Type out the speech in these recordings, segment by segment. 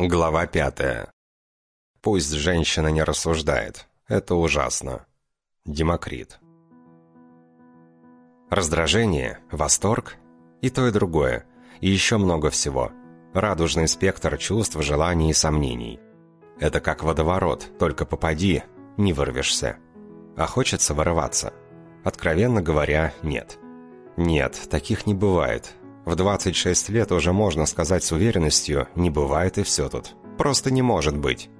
Глава пятая. Пусть женщина не рассуждает. Это ужасно. Демокрит. Раздражение, восторг и то и другое. И еще много всего. Радужный спектр чувств, желаний и сомнений. Это как водоворот, только попади, не вырвешься. А хочется вырываться. Откровенно говоря, нет. Нет, таких не бывает. В 26 лет уже можно сказать с уверенностью, не бывает и все тут. Просто не может быть.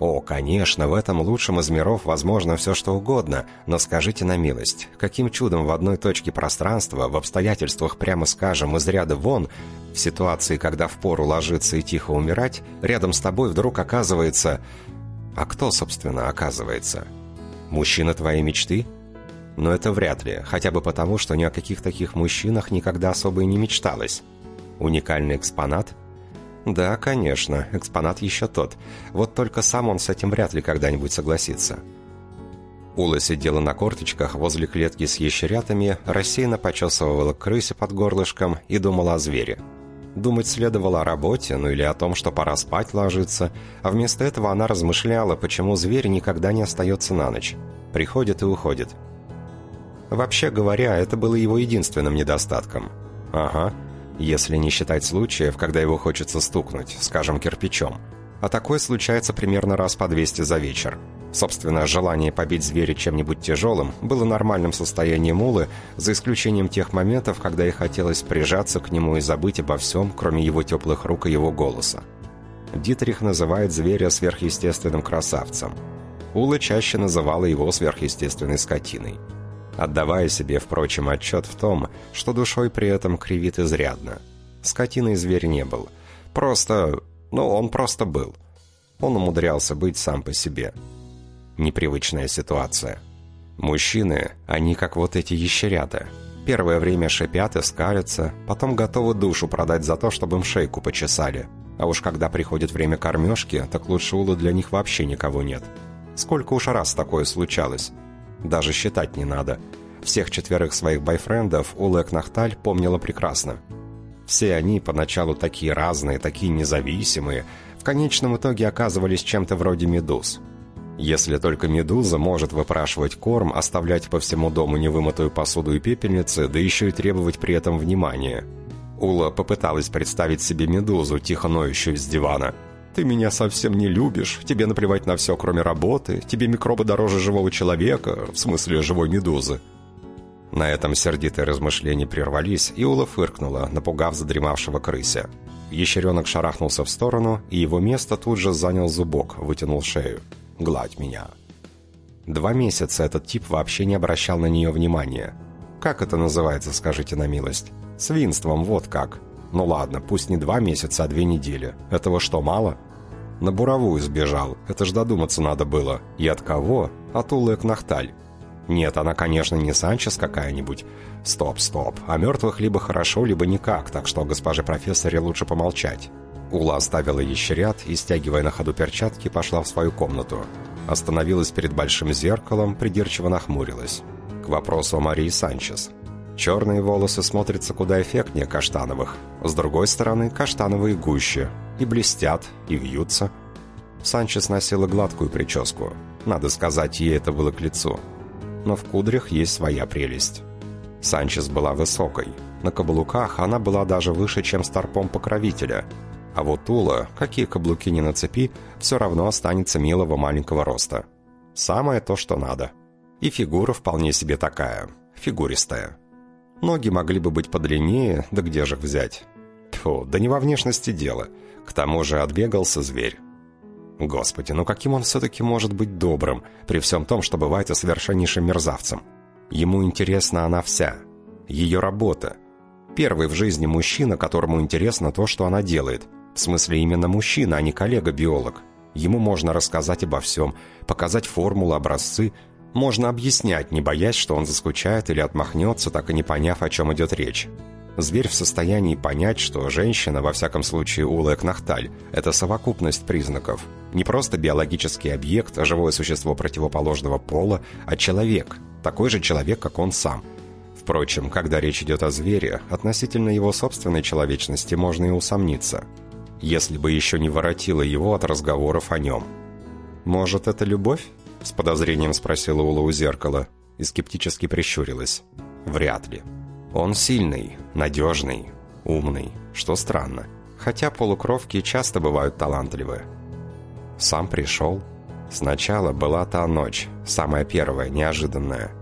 О, конечно, в этом лучшем из миров возможно все что угодно, но скажите на милость, каким чудом в одной точке пространства, в обстоятельствах, прямо скажем, из ряда вон, в ситуации, когда впору ложиться и тихо умирать, рядом с тобой вдруг оказывается... А кто, собственно, оказывается? Мужчина твоей мечты? Но это вряд ли, хотя бы потому, что ни о каких таких мужчинах никогда особо и не мечталось. Уникальный экспонат? Да, конечно, экспонат еще тот. Вот только сам он с этим вряд ли когда-нибудь согласится. Ула сидела на корточках возле клетки с ящерятами, рассеянно почесывала крысе под горлышком и думала о звере. Думать следовало о работе, ну или о том, что пора спать ложиться, а вместо этого она размышляла, почему зверь никогда не остается на ночь. Приходит и уходит. Вообще говоря, это было его единственным недостатком. Ага, если не считать случаев, когда его хочется стукнуть, скажем, кирпичом. А такое случается примерно раз по 200 за вечер. Собственно, желание побить зверя чем-нибудь тяжелым было нормальным состоянием Улы, за исключением тех моментов, когда ей хотелось прижаться к нему и забыть обо всем, кроме его теплых рук и его голоса. Дитрих называет зверя сверхъестественным красавцем. Ула чаще называла его сверхъестественной скотиной отдавая себе, впрочем, отчет в том, что душой при этом кривит изрядно. Скотиной зверь не был. Просто... ну, он просто был. Он умудрялся быть сам по себе. Непривычная ситуация. Мужчины, они как вот эти ящерята. Первое время шипят и скалятся, потом готовы душу продать за то, чтобы им шейку почесали. А уж когда приходит время кормежки, так лучше улы для них вообще никого нет. Сколько уж раз такое случалось. Даже считать не надо. Всех четверых своих бойфрендов Улек Нахталь помнила прекрасно. Все они поначалу такие разные, такие независимые, в конечном итоге оказывались чем-то вроде медуз. Если только медуза может выпрашивать корм, оставлять по всему дому невымытую посуду и пепельницы, да еще и требовать при этом внимания. Ула попыталась представить себе медузу, тихо ноющую с дивана – ты меня совсем не любишь, тебе наплевать на все, кроме работы, тебе микробы дороже живого человека, в смысле живой медузы». На этом сердитые размышления прервались, и Ула фыркнула, напугав задремавшего крыся. Ящеренок шарахнулся в сторону, и его место тут же занял зубок, вытянул шею. «Гладь меня». Два месяца этот тип вообще не обращал на нее внимания. Как это называется, скажите на милость? Свинством, вот как. Ну ладно, пусть не два месяца, а две недели. Этого что, мало? На буровую сбежал, это ж додуматься надо было. И от кого? От Улэк Нахталь. Нет, она, конечно, не Санчес какая-нибудь. Стоп, стоп. О мертвых либо хорошо, либо никак, так что госпоже профессоре лучше помолчать. Ула оставила ящерят и, стягивая на ходу перчатки, пошла в свою комнату. Остановилась перед большим зеркалом, придирчиво нахмурилась. К вопросу о Марии Санчес. Черные волосы смотрятся куда эффектнее каштановых. С другой стороны, каштановые гуще. И блестят, и вьются. Санчес носила гладкую прическу. Надо сказать, ей это было к лицу. Но в кудрях есть своя прелесть. Санчес была высокой. На каблуках она была даже выше, чем старпом покровителя. А вот Ула, какие каблуки ни нацепи, все равно останется милого маленького роста. Самое то, что надо. И фигура вполне себе такая, фигуристая. Ноги могли бы быть подлиннее, да где же их взять? Тьфу, да не во внешности дело. К тому же отбегался зверь. Господи, ну каким он все-таки может быть добрым, при всем том, что бывает и совершеннейшим мерзавцем? Ему интересна она вся. Ее работа. Первый в жизни мужчина, которому интересно то, что она делает. В смысле именно мужчина, а не коллега-биолог. Ему можно рассказать обо всем, показать формулы, образцы, можно объяснять, не боясь, что он заскучает или отмахнется, так и не поняв, о чем идет речь. Зверь в состоянии понять, что женщина, во всяком случае Улэк Нахталь, это совокупность признаков. Не просто биологический объект, а живое существо противоположного пола, а человек, такой же человек, как он сам. Впрочем, когда речь идет о звере, относительно его собственной человечности можно и усомниться. если бы еще не воротило его от разговоров о нем. «Может, это любовь?» — с подозрением спросила Ула у зеркала и скептически прищурилась. «Вряд ли. Он сильный, надежный, умный, что странно. Хотя полукровки часто бывают талантливы. Сам пришел. Сначала была та ночь, самая первая, неожиданная.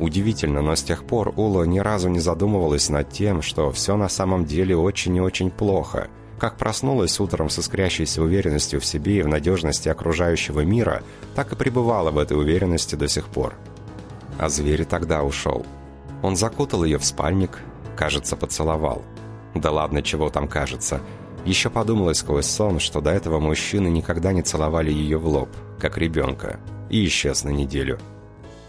Удивительно, но с тех пор Ула ни разу не задумывалась над тем, что все на самом деле очень и очень плохо. Как проснулась утром с искрящейся уверенностью в себе и в надежности окружающего мира, так и пребывала в этой уверенности до сих пор. А зверь тогда ушел. Он закутал ее в спальник, кажется, поцеловал. Да ладно, чего там кажется. Еще подумалось сквозь сон, что до этого мужчины никогда не целовали ее в лоб, как ребенка, и исчез на неделю.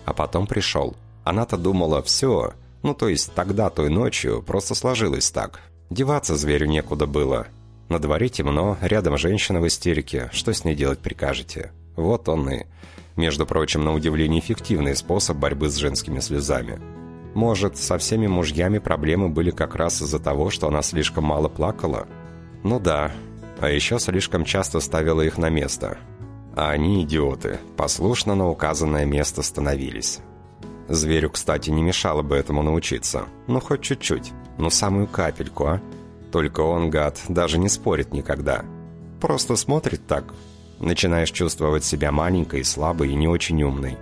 А потом пришел. Она-то думала, все, ну то есть тогда, той ночью, просто сложилось так. Деваться зверю некуда было. На дворе темно, рядом женщина в истерике, что с ней делать прикажете? Вот он и... Между прочим, на удивление эффективный способ борьбы с женскими слезами. Может, со всеми мужьями проблемы были как раз из-за того, что она слишком мало плакала? Ну да, а еще слишком часто ставила их на место. А они, идиоты, послушно на указанное место становились. Зверю, кстати, не мешало бы этому научиться. Ну, хоть чуть-чуть. Ну, самую капельку, а? Только он, гад, даже не спорит никогда. Просто смотрит так. Начинаешь чувствовать себя маленькой, слабой и не очень умной.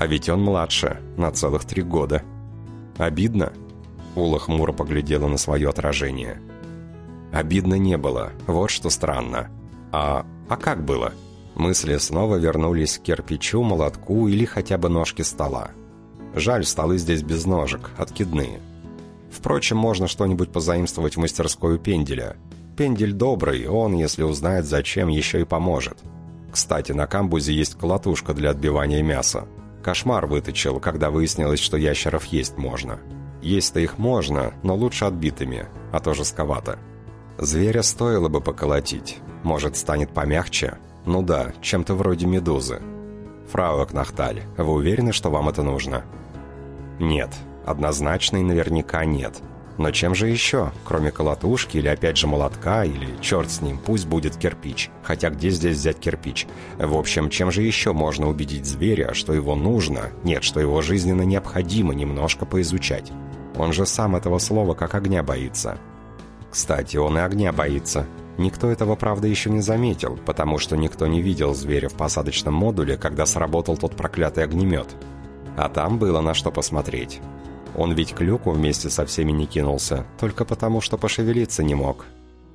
А ведь он младше, на целых три года. Обидно? Ула хмуро поглядела на свое отражение. Обидно не было, вот что странно. А, а как было? Мысли снова вернулись к кирпичу, молотку или хотя бы ножке стола. Жаль, столы здесь без ножек, откидные. Впрочем, можно что-нибудь позаимствовать в мастерской у пенделя. Пендель добрый, он, если узнает зачем, еще и поможет. Кстати, на камбузе есть колотушка для отбивания мяса. Кошмар выточил, когда выяснилось, что ящеров есть можно. Есть-то их можно, но лучше отбитыми, а то жестковато. Зверя стоило бы поколотить. Может, станет помягче? Ну да, чем-то вроде медузы. Фрау Кнахталь, вы уверены, что вам это нужно? Нет, однозначно и наверняка нет. Но чем же еще, кроме колотушки или опять же молотка, или черт с ним, пусть будет кирпич. Хотя где здесь взять кирпич? В общем, чем же еще можно убедить зверя, что его нужно, нет, что его жизненно необходимо немножко поизучать? Он же сам этого слова как огня боится. Кстати, он и огня боится. Никто этого, правда, еще не заметил, потому что никто не видел зверя в посадочном модуле, когда сработал тот проклятый огнемет. А там было на что посмотреть. Он ведь к люку вместе со всеми не кинулся, только потому, что пошевелиться не мог.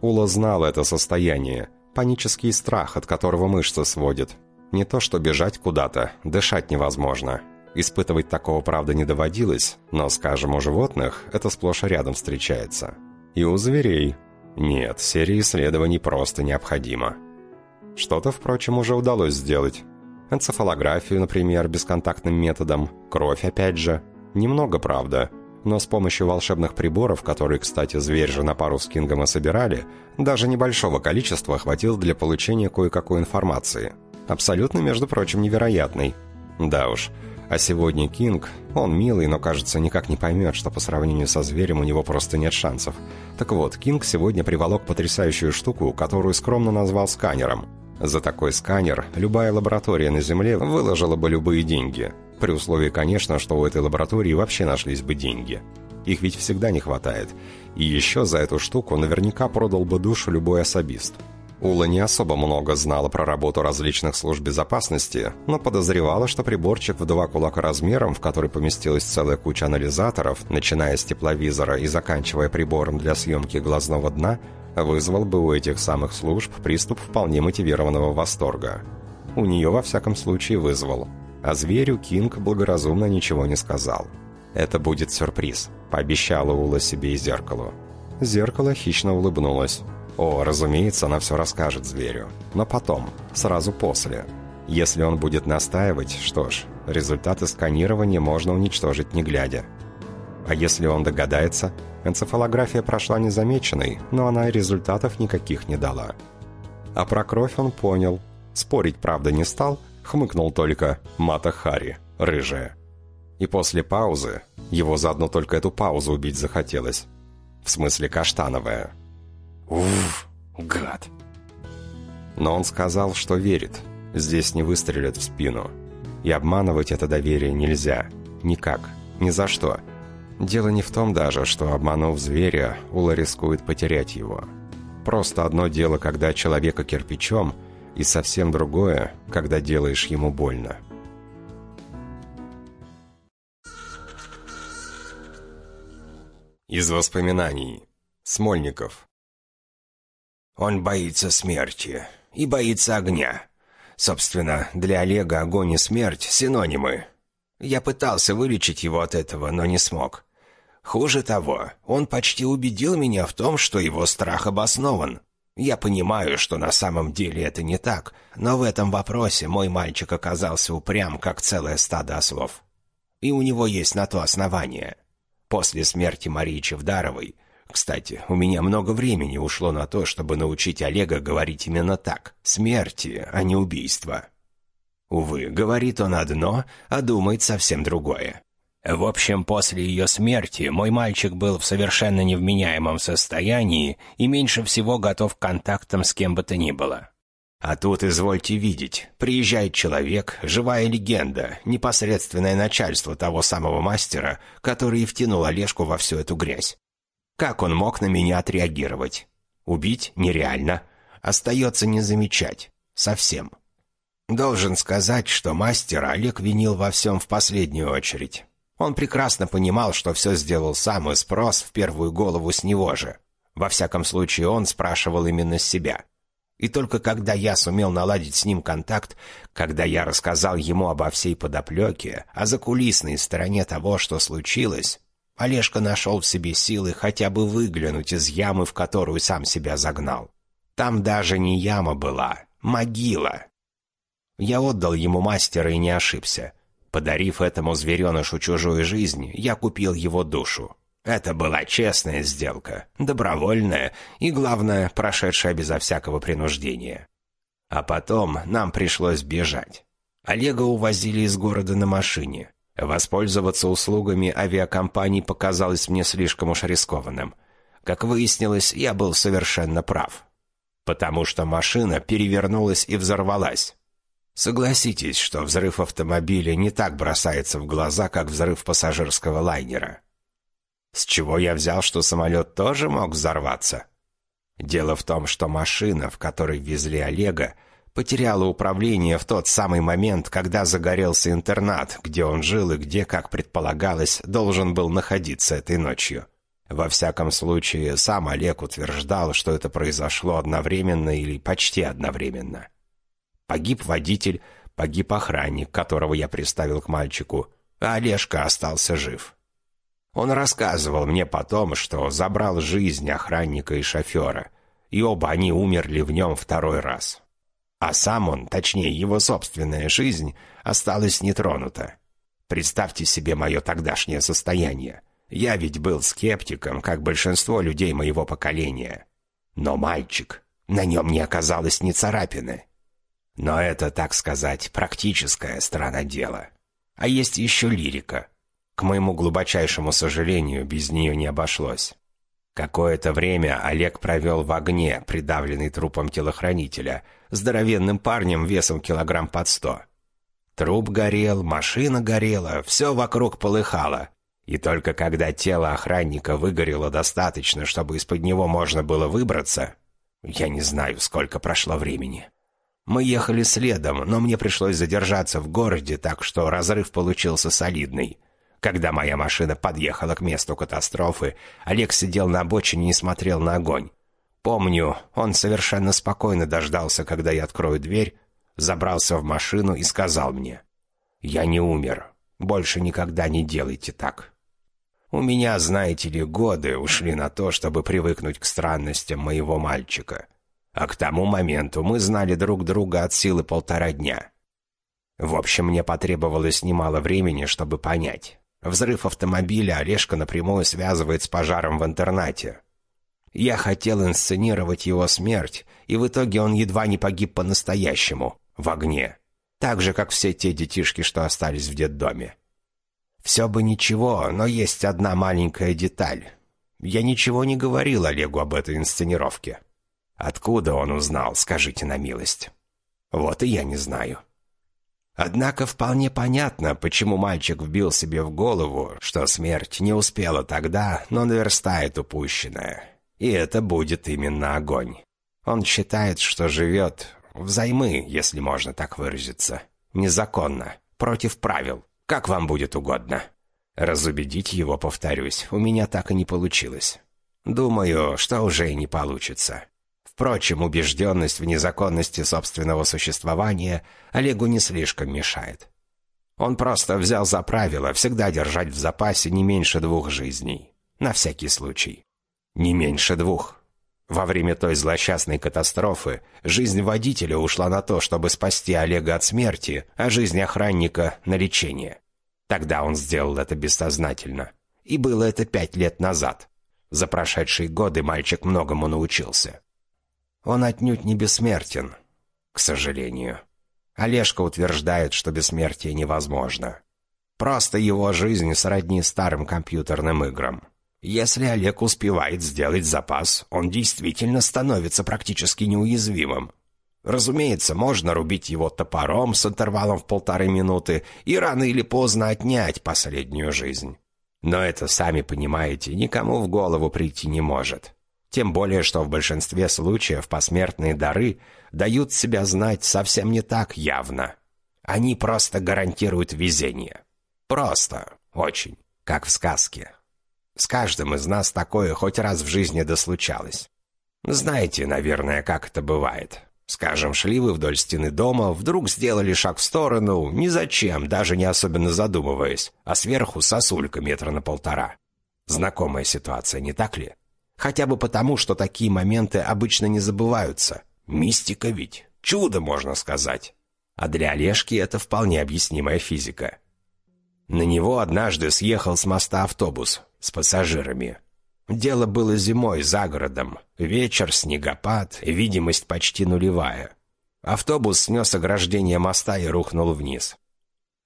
Ула знал это состояние, панический страх, от которого мышцы сводит. Не то что бежать куда-то, дышать невозможно. Испытывать такого, правда, не доводилось, но, скажем, у животных это сплошь и рядом встречается. И у зверей. Нет, серия исследований просто необходима. Что-то, впрочем, уже удалось сделать. Энцефалографию, например, бесконтактным методом, кровь опять же. Немного, правда, но с помощью волшебных приборов, которые, кстати, зверь же на пару с Кингом и собирали, даже небольшого количества хватило для получения кое-какой информации. Абсолютно, между прочим, невероятной. Да уж, а сегодня Кинг, он милый, но, кажется, никак не поймет, что по сравнению со зверем у него просто нет шансов. Так вот, Кинг сегодня приволок потрясающую штуку, которую скромно назвал сканером. За такой сканер любая лаборатория на Земле выложила бы любые деньги. При условии, конечно, что у этой лаборатории вообще нашлись бы деньги. Их ведь всегда не хватает. И еще за эту штуку наверняка продал бы душу любой особист. Ула не особо много знала про работу различных служб безопасности, но подозревала, что приборчик в два кулака размером, в который поместилась целая куча анализаторов, начиная с тепловизора и заканчивая прибором для съемки глазного дна, вызвал бы у этих самых служб приступ вполне мотивированного восторга. У нее, во всяком случае, вызвал. А зверю Кинг благоразумно ничего не сказал. «Это будет сюрприз», — пообещала Ула себе и зеркалу. Зеркало хищно улыбнулось. О, разумеется, она все расскажет зверю. Но потом, сразу после. Если он будет настаивать, что ж, результаты сканирования можно уничтожить не глядя. А если он догадается, энцефалография прошла незамеченной, но она и результатов никаких не дала. А про кровь он понял. Спорить, правда, не стал, хмыкнул только «Мата Хари, рыжая». И после паузы, его заодно только эту паузу убить захотелось. В смысле каштановая – «Уф!» Гад. Но он сказал, что верит. Здесь не выстрелят в спину. И обманывать это доверие нельзя. Никак. Ни за что. Дело не в том даже, что, обманув зверя, Ула рискует потерять его. Просто одно дело, когда человека кирпичом, и совсем другое, когда делаешь ему больно. Из воспоминаний. Смольников. Он боится смерти и боится огня. Собственно, для Олега огонь и смерть — синонимы. Я пытался вылечить его от этого, но не смог. Хуже того, он почти убедил меня в том, что его страх обоснован. Я понимаю, что на самом деле это не так, но в этом вопросе мой мальчик оказался упрям, как целое стадо ослов. И у него есть на то основание. После смерти Марии Чевдаровой кстати, у меня много времени ушло на то, чтобы научить Олега говорить именно так. Смерти, а не убийства. Увы, говорит он одно, а думает совсем другое. В общем, после ее смерти мой мальчик был в совершенно невменяемом состоянии и меньше всего готов к контактам с кем бы то ни было. А тут, извольте видеть, приезжает человек, живая легенда, непосредственное начальство того самого мастера, который и втянул Олежку во всю эту грязь. Как он мог на меня отреагировать? Убить нереально. Остается не замечать. Совсем. Должен сказать, что мастер Олег винил во всем в последнюю очередь. Он прекрасно понимал, что все сделал сам, и спрос в первую голову с него же. Во всяком случае, он спрашивал именно себя. И только когда я сумел наладить с ним контакт, когда я рассказал ему обо всей подоплеке, о закулисной стороне того, что случилось, Олежка нашел в себе силы хотя бы выглянуть из ямы, в которую сам себя загнал. Там даже не яма была, могила. Я отдал ему мастера и не ошибся. Подарив этому зверенышу чужую жизнь, я купил его душу. Это была честная сделка, добровольная и, главное, прошедшая безо всякого принуждения. А потом нам пришлось бежать. Олега увозили из города на машине. Воспользоваться услугами авиакомпаний показалось мне слишком уж рискованным. Как выяснилось, я был совершенно прав. Потому что машина перевернулась и взорвалась. Согласитесь, что взрыв автомобиля не так бросается в глаза, как взрыв пассажирского лайнера. С чего я взял, что самолет тоже мог взорваться? Дело в том, что машина, в которой везли Олега, потеряла управление в тот самый момент, когда загорелся интернат, где он жил и где, как предполагалось, должен был находиться этой ночью. Во всяком случае, сам Олег утверждал, что это произошло одновременно или почти одновременно. Погиб водитель, погиб охранник, которого я приставил к мальчику, а Олежка остался жив. Он рассказывал мне потом, что забрал жизнь охранника и шофера, и оба они умерли в нем второй раз а сам он, точнее его собственная жизнь, осталась нетронута. Представьте себе мое тогдашнее состояние. Я ведь был скептиком, как большинство людей моего поколения. Но мальчик, на нем не оказалось ни царапины. Но это, так сказать, практическая сторона дела. А есть еще лирика. К моему глубочайшему сожалению, без нее не обошлось. Какое-то время Олег провел в огне, придавленный трупом телохранителя, здоровенным парнем весом килограмм под сто. Труп горел, машина горела, все вокруг полыхало. И только когда тело охранника выгорело достаточно, чтобы из-под него можно было выбраться, я не знаю, сколько прошло времени. Мы ехали следом, но мне пришлось задержаться в городе, так что разрыв получился солидный. Когда моя машина подъехала к месту катастрофы, Олег сидел на обочине и смотрел на огонь. Помню, он совершенно спокойно дождался, когда я открою дверь, забрался в машину и сказал мне, «Я не умер. Больше никогда не делайте так». У меня, знаете ли, годы ушли на то, чтобы привыкнуть к странностям моего мальчика. А к тому моменту мы знали друг друга от силы полтора дня. В общем, мне потребовалось немало времени, чтобы понять. Взрыв автомобиля Олежка напрямую связывает с пожаром в интернате. Я хотел инсценировать его смерть, и в итоге он едва не погиб по-настоящему, в огне. Так же, как все те детишки, что остались в детдоме. Все бы ничего, но есть одна маленькая деталь. Я ничего не говорил Олегу об этой инсценировке. Откуда он узнал, скажите на милость? Вот и я не знаю. Однако вполне понятно, почему мальчик вбил себе в голову, что смерть не успела тогда, но наверстает упущенное. И это будет именно огонь. Он считает, что живет взаймы, если можно так выразиться. Незаконно, против правил, как вам будет угодно. Разубедить его, повторюсь, у меня так и не получилось. Думаю, что уже и не получится. Впрочем, убежденность в незаконности собственного существования Олегу не слишком мешает. Он просто взял за правило всегда держать в запасе не меньше двух жизней. На всякий случай. Не меньше двух. Во время той злосчастной катастрофы жизнь водителя ушла на то, чтобы спасти Олега от смерти, а жизнь охранника — на лечение. Тогда он сделал это бессознательно. И было это пять лет назад. За прошедшие годы мальчик многому научился. Он отнюдь не бессмертен, к сожалению. Олежка утверждает, что бессмертие невозможно. Просто его жизнь сродни старым компьютерным играм. Если Олег успевает сделать запас, он действительно становится практически неуязвимым. Разумеется, можно рубить его топором с интервалом в полторы минуты и рано или поздно отнять последнюю жизнь. Но это, сами понимаете, никому в голову прийти не может. Тем более, что в большинстве случаев посмертные дары дают себя знать совсем не так явно. Они просто гарантируют везение. Просто, очень, как в сказке. С каждым из нас такое хоть раз в жизни дослучалось. Знаете, наверное, как это бывает. Скажем, шли вы вдоль стены дома, вдруг сделали шаг в сторону, ни зачем, даже не особенно задумываясь, а сверху сосулька метра на полтора. Знакомая ситуация, не так ли? Хотя бы потому, что такие моменты обычно не забываются. Мистика ведь. Чудо, можно сказать. А для Олежки это вполне объяснимая физика. На него однажды съехал с моста автобус с пассажирами. Дело было зимой, за городом. Вечер, снегопад, видимость почти нулевая. Автобус снес ограждение моста и рухнул вниз.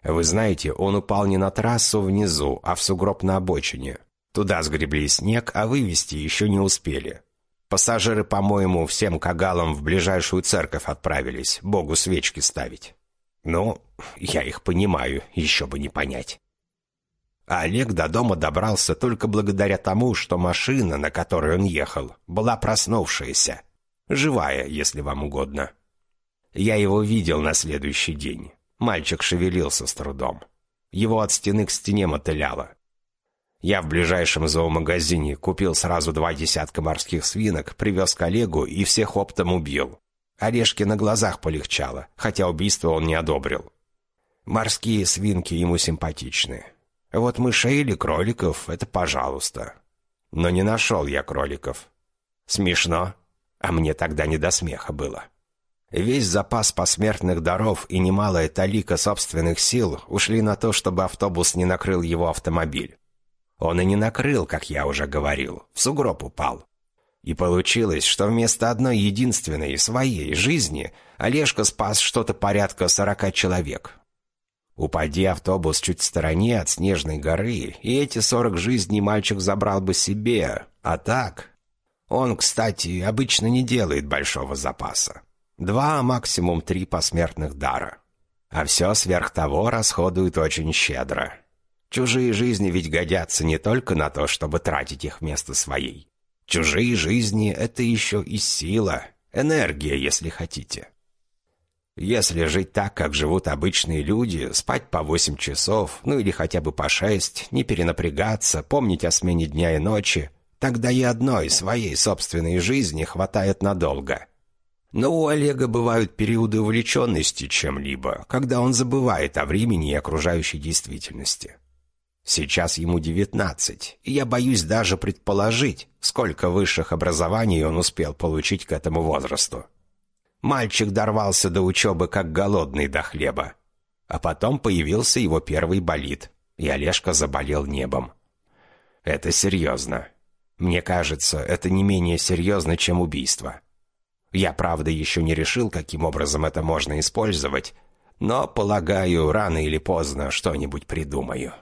Вы знаете, он упал не на трассу внизу, а в сугроб на обочине. Туда сгребли снег, а вывести еще не успели. Пассажиры, по-моему, всем кагалам в ближайшую церковь отправились, Богу свечки ставить. Ну, я их понимаю, еще бы не понять. А Олег до дома добрался только благодаря тому, что машина, на которой он ехал, была проснувшаяся. Живая, если вам угодно. Я его видел на следующий день. Мальчик шевелился с трудом. Его от стены к стене мотыляло. Я в ближайшем зоомагазине купил сразу два десятка морских свинок, привез коллегу и всех оптом убил. Орешки на глазах полегчало, хотя убийство он не одобрил. Морские свинки ему симпатичны. Вот мышей или кроликов — это пожалуйста. Но не нашел я кроликов. Смешно, а мне тогда не до смеха было. Весь запас посмертных даров и немалая талика собственных сил ушли на то, чтобы автобус не накрыл его автомобиль. Он и не накрыл, как я уже говорил, в сугроб упал. И получилось, что вместо одной единственной своей жизни Олежка спас что-то порядка сорока человек. Упади автобус чуть в стороне от Снежной горы, и эти сорок жизней мальчик забрал бы себе, а так... Он, кстати, обычно не делает большого запаса. Два, а максимум три посмертных дара. А все сверх того расходует очень щедро. Чужие жизни ведь годятся не только на то, чтобы тратить их вместо своей. Чужие жизни — это еще и сила, энергия, если хотите. Если жить так, как живут обычные люди, спать по восемь часов, ну или хотя бы по шесть, не перенапрягаться, помнить о смене дня и ночи, тогда и одной своей собственной жизни хватает надолго. Но у Олега бывают периоды увлеченности чем-либо, когда он забывает о времени и окружающей действительности. Сейчас ему девятнадцать, и я боюсь даже предположить, сколько высших образований он успел получить к этому возрасту. Мальчик дорвался до учебы как голодный до хлеба. А потом появился его первый болид, и Олежка заболел небом. Это серьезно. Мне кажется, это не менее серьезно, чем убийство. Я, правда, еще не решил, каким образом это можно использовать, но, полагаю, рано или поздно что-нибудь придумаю.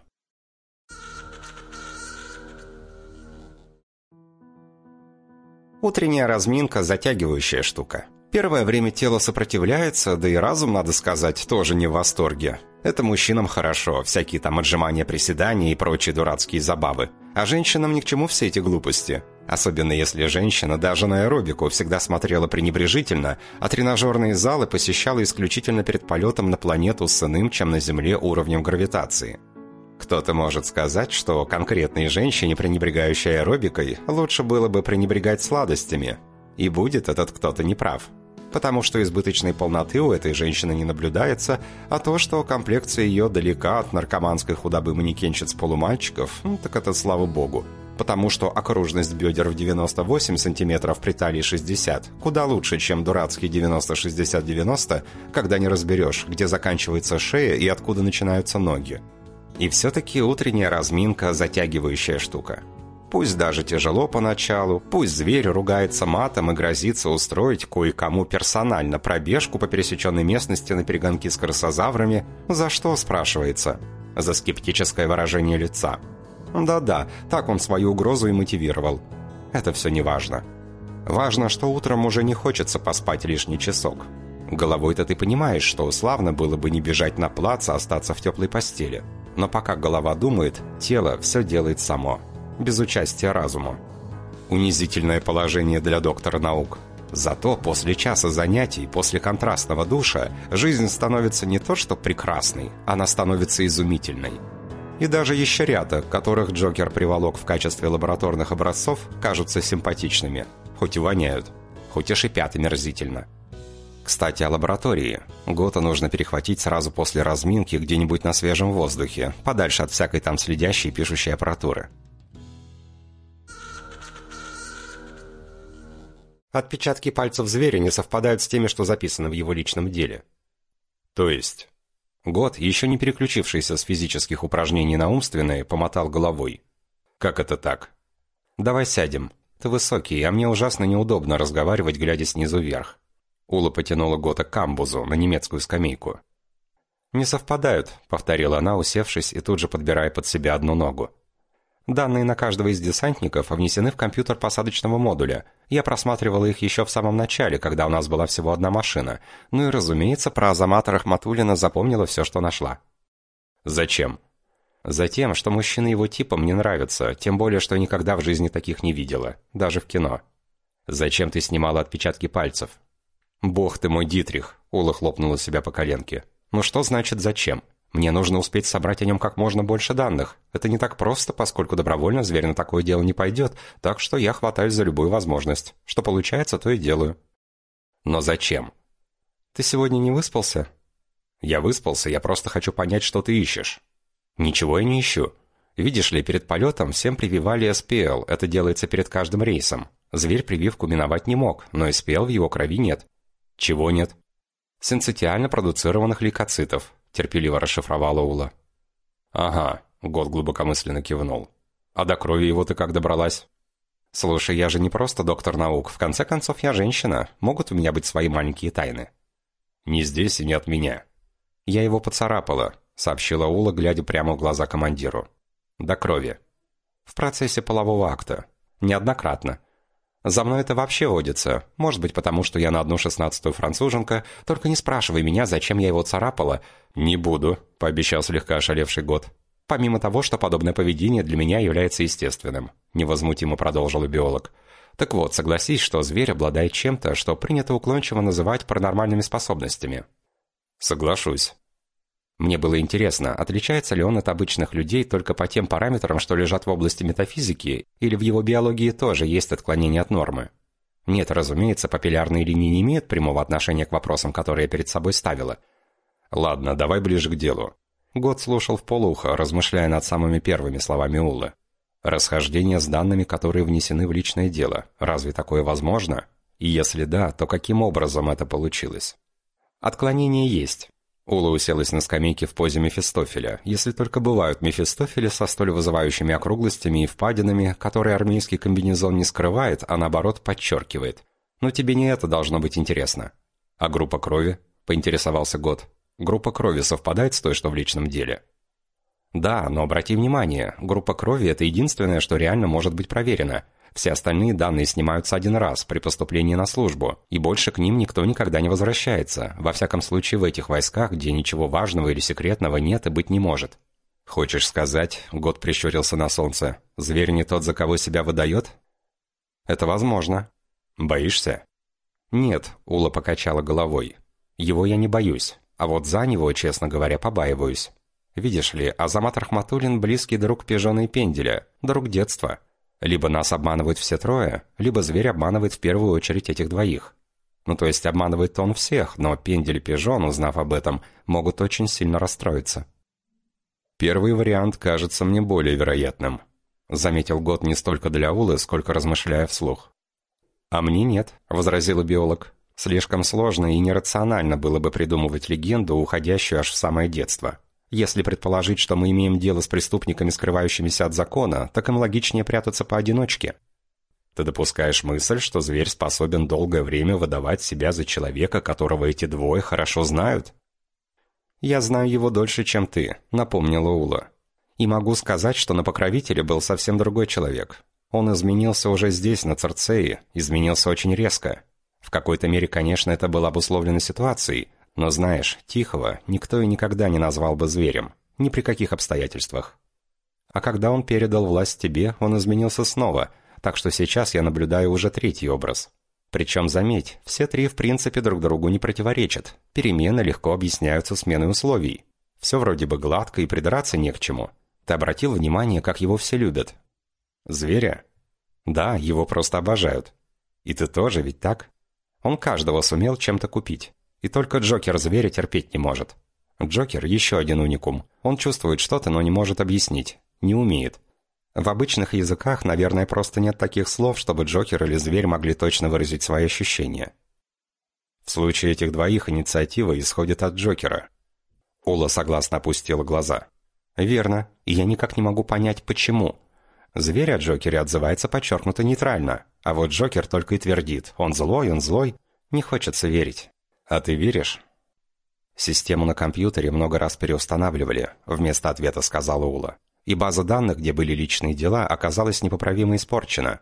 Утренняя разминка – затягивающая штука. Первое время тело сопротивляется, да и разум, надо сказать, тоже не в восторге. Это мужчинам хорошо, всякие там отжимания, приседания и прочие дурацкие забавы. А женщинам ни к чему все эти глупости. Особенно если женщина даже на аэробику всегда смотрела пренебрежительно, а тренажерные залы посещала исключительно перед полетом на планету с иным, чем на Земле, уровнем гравитации. Кто-то может сказать, что конкретной женщине, пренебрегающей аэробикой, лучше было бы пренебрегать сладостями. И будет этот кто-то неправ потому что избыточной полноты у этой женщины не наблюдается, а то, что комплекция ее далека от наркоманской худобы манекенщиц-полумальчиков, ну, так это слава богу. Потому что окружность бедер в 98 сантиметров при талии 60 куда лучше, чем дурацкий 90-60-90, когда не разберешь, где заканчивается шея и откуда начинаются ноги. И все-таки утренняя разминка – затягивающая штука. Пусть даже тяжело поначалу, пусть зверь ругается матом и грозится устроить кое-кому персонально пробежку по пересеченной местности на перегонки с крысозаврами, за что, спрашивается? За скептическое выражение лица. Да-да, так он свою угрозу и мотивировал. Это все не важно. Важно, что утром уже не хочется поспать лишний часок. Головой-то ты понимаешь, что славно было бы не бежать на плац, а остаться в теплой постели. Но пока голова думает, тело все делает само без участия разума. Унизительное положение для доктора наук. Зато после часа занятий, после контрастного душа, жизнь становится не то что прекрасной, она становится изумительной. И даже ящерята, которых Джокер приволок в качестве лабораторных образцов, кажутся симпатичными, хоть и воняют, хоть и шипят омерзительно. Кстати, о лаборатории. Гота нужно перехватить сразу после разминки где-нибудь на свежем воздухе, подальше от всякой там следящей и пишущей аппаратуры. Отпечатки пальцев зверя не совпадают с теми, что записано в его личном деле. То есть... Год, еще не переключившийся с физических упражнений на умственные, помотал головой. «Как это так?» «Давай сядем. Ты высокий, а мне ужасно неудобно разговаривать, глядя снизу вверх». Ула потянула Гота к камбузу, на немецкую скамейку. «Не совпадают», — повторила она, усевшись и тут же подбирая под себя одну ногу. Данные на каждого из десантников внесены в компьютер посадочного модуля. Я просматривала их еще в самом начале, когда у нас была всего одна машина. Ну и, разумеется, про Азамата Рахматуллина запомнила все, что нашла. Зачем? Затем, что мужчины его типа мне нравятся, тем более, что никогда в жизни таких не видела, даже в кино. Зачем ты снимала отпечатки пальцев? Бог ты мой, Дитрих, Ула хлопнула себя по коленке. Ну что значит зачем? Мне нужно успеть собрать о нем как можно больше данных. Это не так просто, поскольку добровольно зверь на такое дело не пойдет, так что я хватаюсь за любую возможность. Что получается, то и делаю. Но зачем? Ты сегодня не выспался? Я выспался, я просто хочу понять, что ты ищешь. Ничего я не ищу. Видишь ли, перед полетом всем прививали СПЛ, это делается перед каждым рейсом. Зверь прививку миновать не мог, но СПЛ в его крови нет. Чего нет? Синцитиально продуцированных лейкоцитов, терпеливо расшифровала Ула. «Ага», — Год глубокомысленно кивнул. «А до крови его ты как добралась?» «Слушай, я же не просто доктор наук. В конце концов, я женщина. Могут у меня быть свои маленькие тайны?» «Не здесь и не от меня». «Я его поцарапала», — сообщила Ула, глядя прямо в глаза командиру. «До крови. В процессе полового акта. Неоднократно. За мной это вообще водится. Может быть, потому что я на одну шестнадцатую француженка. Только не спрашивай меня, зачем я его царапала. Не буду, пообещал слегка ошалевший год. Помимо того, что подобное поведение для меня является естественным, невозмутимо продолжил биолог. Так вот, согласись, что зверь обладает чем-то, что принято уклончиво называть паранормальными способностями. Соглашусь. Мне было интересно, отличается ли он от обычных людей только по тем параметрам, что лежат в области метафизики, или в его биологии тоже есть отклонение от нормы. Нет, разумеется, папиллярные линии не имеют прямого отношения к вопросам, которые я перед собой ставила. Ладно, давай ближе к делу. Год слушал в полухо, размышляя над самыми первыми словами Уллы. Расхождение с данными, которые внесены в личное дело. Разве такое возможно? И если да, то каким образом это получилось? Отклонение есть. Ула уселась на скамейке в позе Мефистофеля, если только бывают Мефистофели со столь вызывающими округлостями и впадинами, которые армейский комбинезон не скрывает, а наоборот подчеркивает. Но тебе не это должно быть интересно. А группа крови? Поинтересовался Год. Группа крови совпадает с той, что в личном деле? Да, но обрати внимание, группа крови – это единственное, что реально может быть проверено. Все остальные данные снимаются один раз при поступлении на службу, и больше к ним никто никогда не возвращается, во всяком случае в этих войсках, где ничего важного или секретного нет и быть не может. «Хочешь сказать, — год прищурился на солнце, — зверь не тот, за кого себя выдает?» «Это возможно». «Боишься?» «Нет», — Ула покачала головой. «Его я не боюсь, а вот за него, честно говоря, побаиваюсь. Видишь ли, Азамат Рахматуллин — близкий друг Пижона и Пенделя, друг детства». Либо нас обманывают все трое, либо зверь обманывает в первую очередь этих двоих. Ну, то есть обманывает он всех, но Пендель и Пижон, узнав об этом, могут очень сильно расстроиться. Первый вариант кажется мне более вероятным. Заметил Год не столько для Улы, сколько размышляя вслух. «А мне нет», — возразил биолог. «Слишком сложно и нерационально было бы придумывать легенду, уходящую аж в самое детство. Если предположить, что мы имеем дело с преступниками, скрывающимися от закона, так им логичнее прятаться поодиночке. Ты допускаешь мысль, что зверь способен долгое время выдавать себя за человека, которого эти двое хорошо знают? «Я знаю его дольше, чем ты», — напомнила Ула. «И могу сказать, что на покровителе был совсем другой человек. Он изменился уже здесь, на Церцеи, изменился очень резко. В какой-то мере, конечно, это было обусловлено ситуацией, но знаешь, Тихого никто и никогда не назвал бы зверем. Ни при каких обстоятельствах. А когда он передал власть тебе, он изменился снова, так что сейчас я наблюдаю уже третий образ. Причем, заметь, все три в принципе друг другу не противоречат. Перемены легко объясняются сменой условий. Все вроде бы гладко и придраться не к чему. Ты обратил внимание, как его все любят? Зверя? Да, его просто обожают. И ты тоже, ведь так? Он каждого сумел чем-то купить. И только Джокер зверя терпеть не может. Джокер – еще один уникум. Он чувствует что-то, но не может объяснить. Не умеет. В обычных языках, наверное, просто нет таких слов, чтобы Джокер или зверь могли точно выразить свои ощущения. В случае этих двоих инициатива исходит от Джокера. Ула согласно опустила глаза. «Верно, и я никак не могу понять, почему. Зверь о Джокере отзывается подчеркнуто нейтрально, а вот Джокер только и твердит «он злой, он злой». Не хочется верить. «А ты веришь?» «Систему на компьютере много раз переустанавливали», — вместо ответа сказала Ула. «И база данных, где были личные дела, оказалась непоправимо испорчена.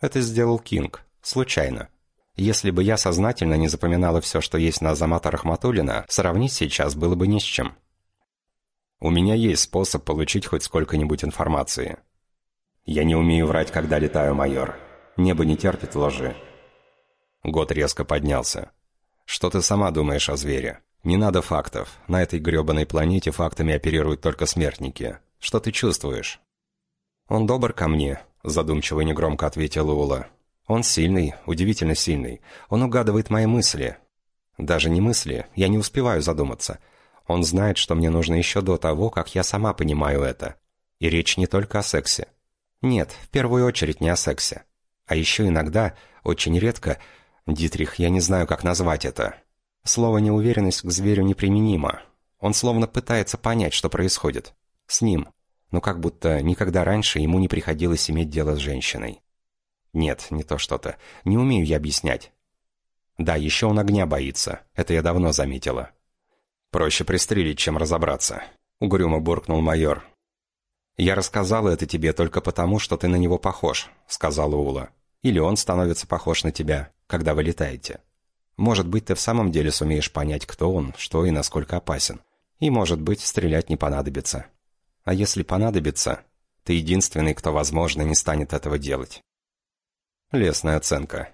Это сделал Кинг. Случайно. Если бы я сознательно не запоминала все, что есть на Азамата Рахматуллина, сравнить сейчас было бы ни с чем. У меня есть способ получить хоть сколько-нибудь информации. Я не умею врать, когда летаю, майор. Небо не терпит лжи». Год резко поднялся. Что ты сама думаешь о звере? Не надо фактов. На этой гребаной планете фактами оперируют только смертники. Что ты чувствуешь? Он добр ко мне, задумчиво и негромко ответила Ула. Он сильный, удивительно сильный. Он угадывает мои мысли. Даже не мысли, я не успеваю задуматься. Он знает, что мне нужно еще до того, как я сама понимаю это. И речь не только о сексе. Нет, в первую очередь не о сексе. А еще иногда, очень редко, Дитрих, я не знаю, как назвать это. Слово «неуверенность» к зверю неприменимо. Он словно пытается понять, что происходит. С ним. Но как будто никогда раньше ему не приходилось иметь дело с женщиной. Нет, не то что-то. Не умею я объяснять. Да, еще он огня боится. Это я давно заметила. Проще пристрелить, чем разобраться. Угрюмо буркнул майор. «Я рассказала это тебе только потому, что ты на него похож», — сказала Ула. «Или он становится похож на тебя когда вы летаете. Может быть, ты в самом деле сумеешь понять, кто он, что и насколько опасен. И, может быть, стрелять не понадобится. А если понадобится, ты единственный, кто, возможно, не станет этого делать. Лесная оценка.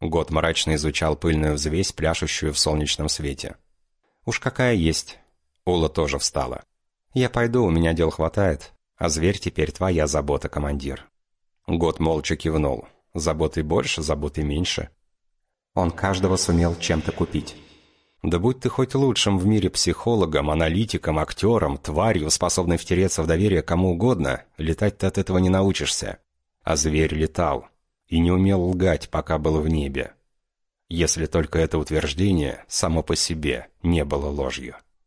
Год мрачно изучал пыльную взвесь, пляшущую в солнечном свете. «Уж какая есть». Ула тоже встала. «Я пойду, у меня дел хватает, а зверь теперь твоя забота, командир». Год молча кивнул. Заботы больше, заботы меньше. Он каждого сумел чем-то купить. Да будь ты хоть лучшим в мире психологом, аналитиком, актером, тварью, способной втереться в доверие кому угодно, летать ты от этого не научишься. А зверь летал. И не умел лгать, пока был в небе. Если только это утверждение само по себе не было ложью.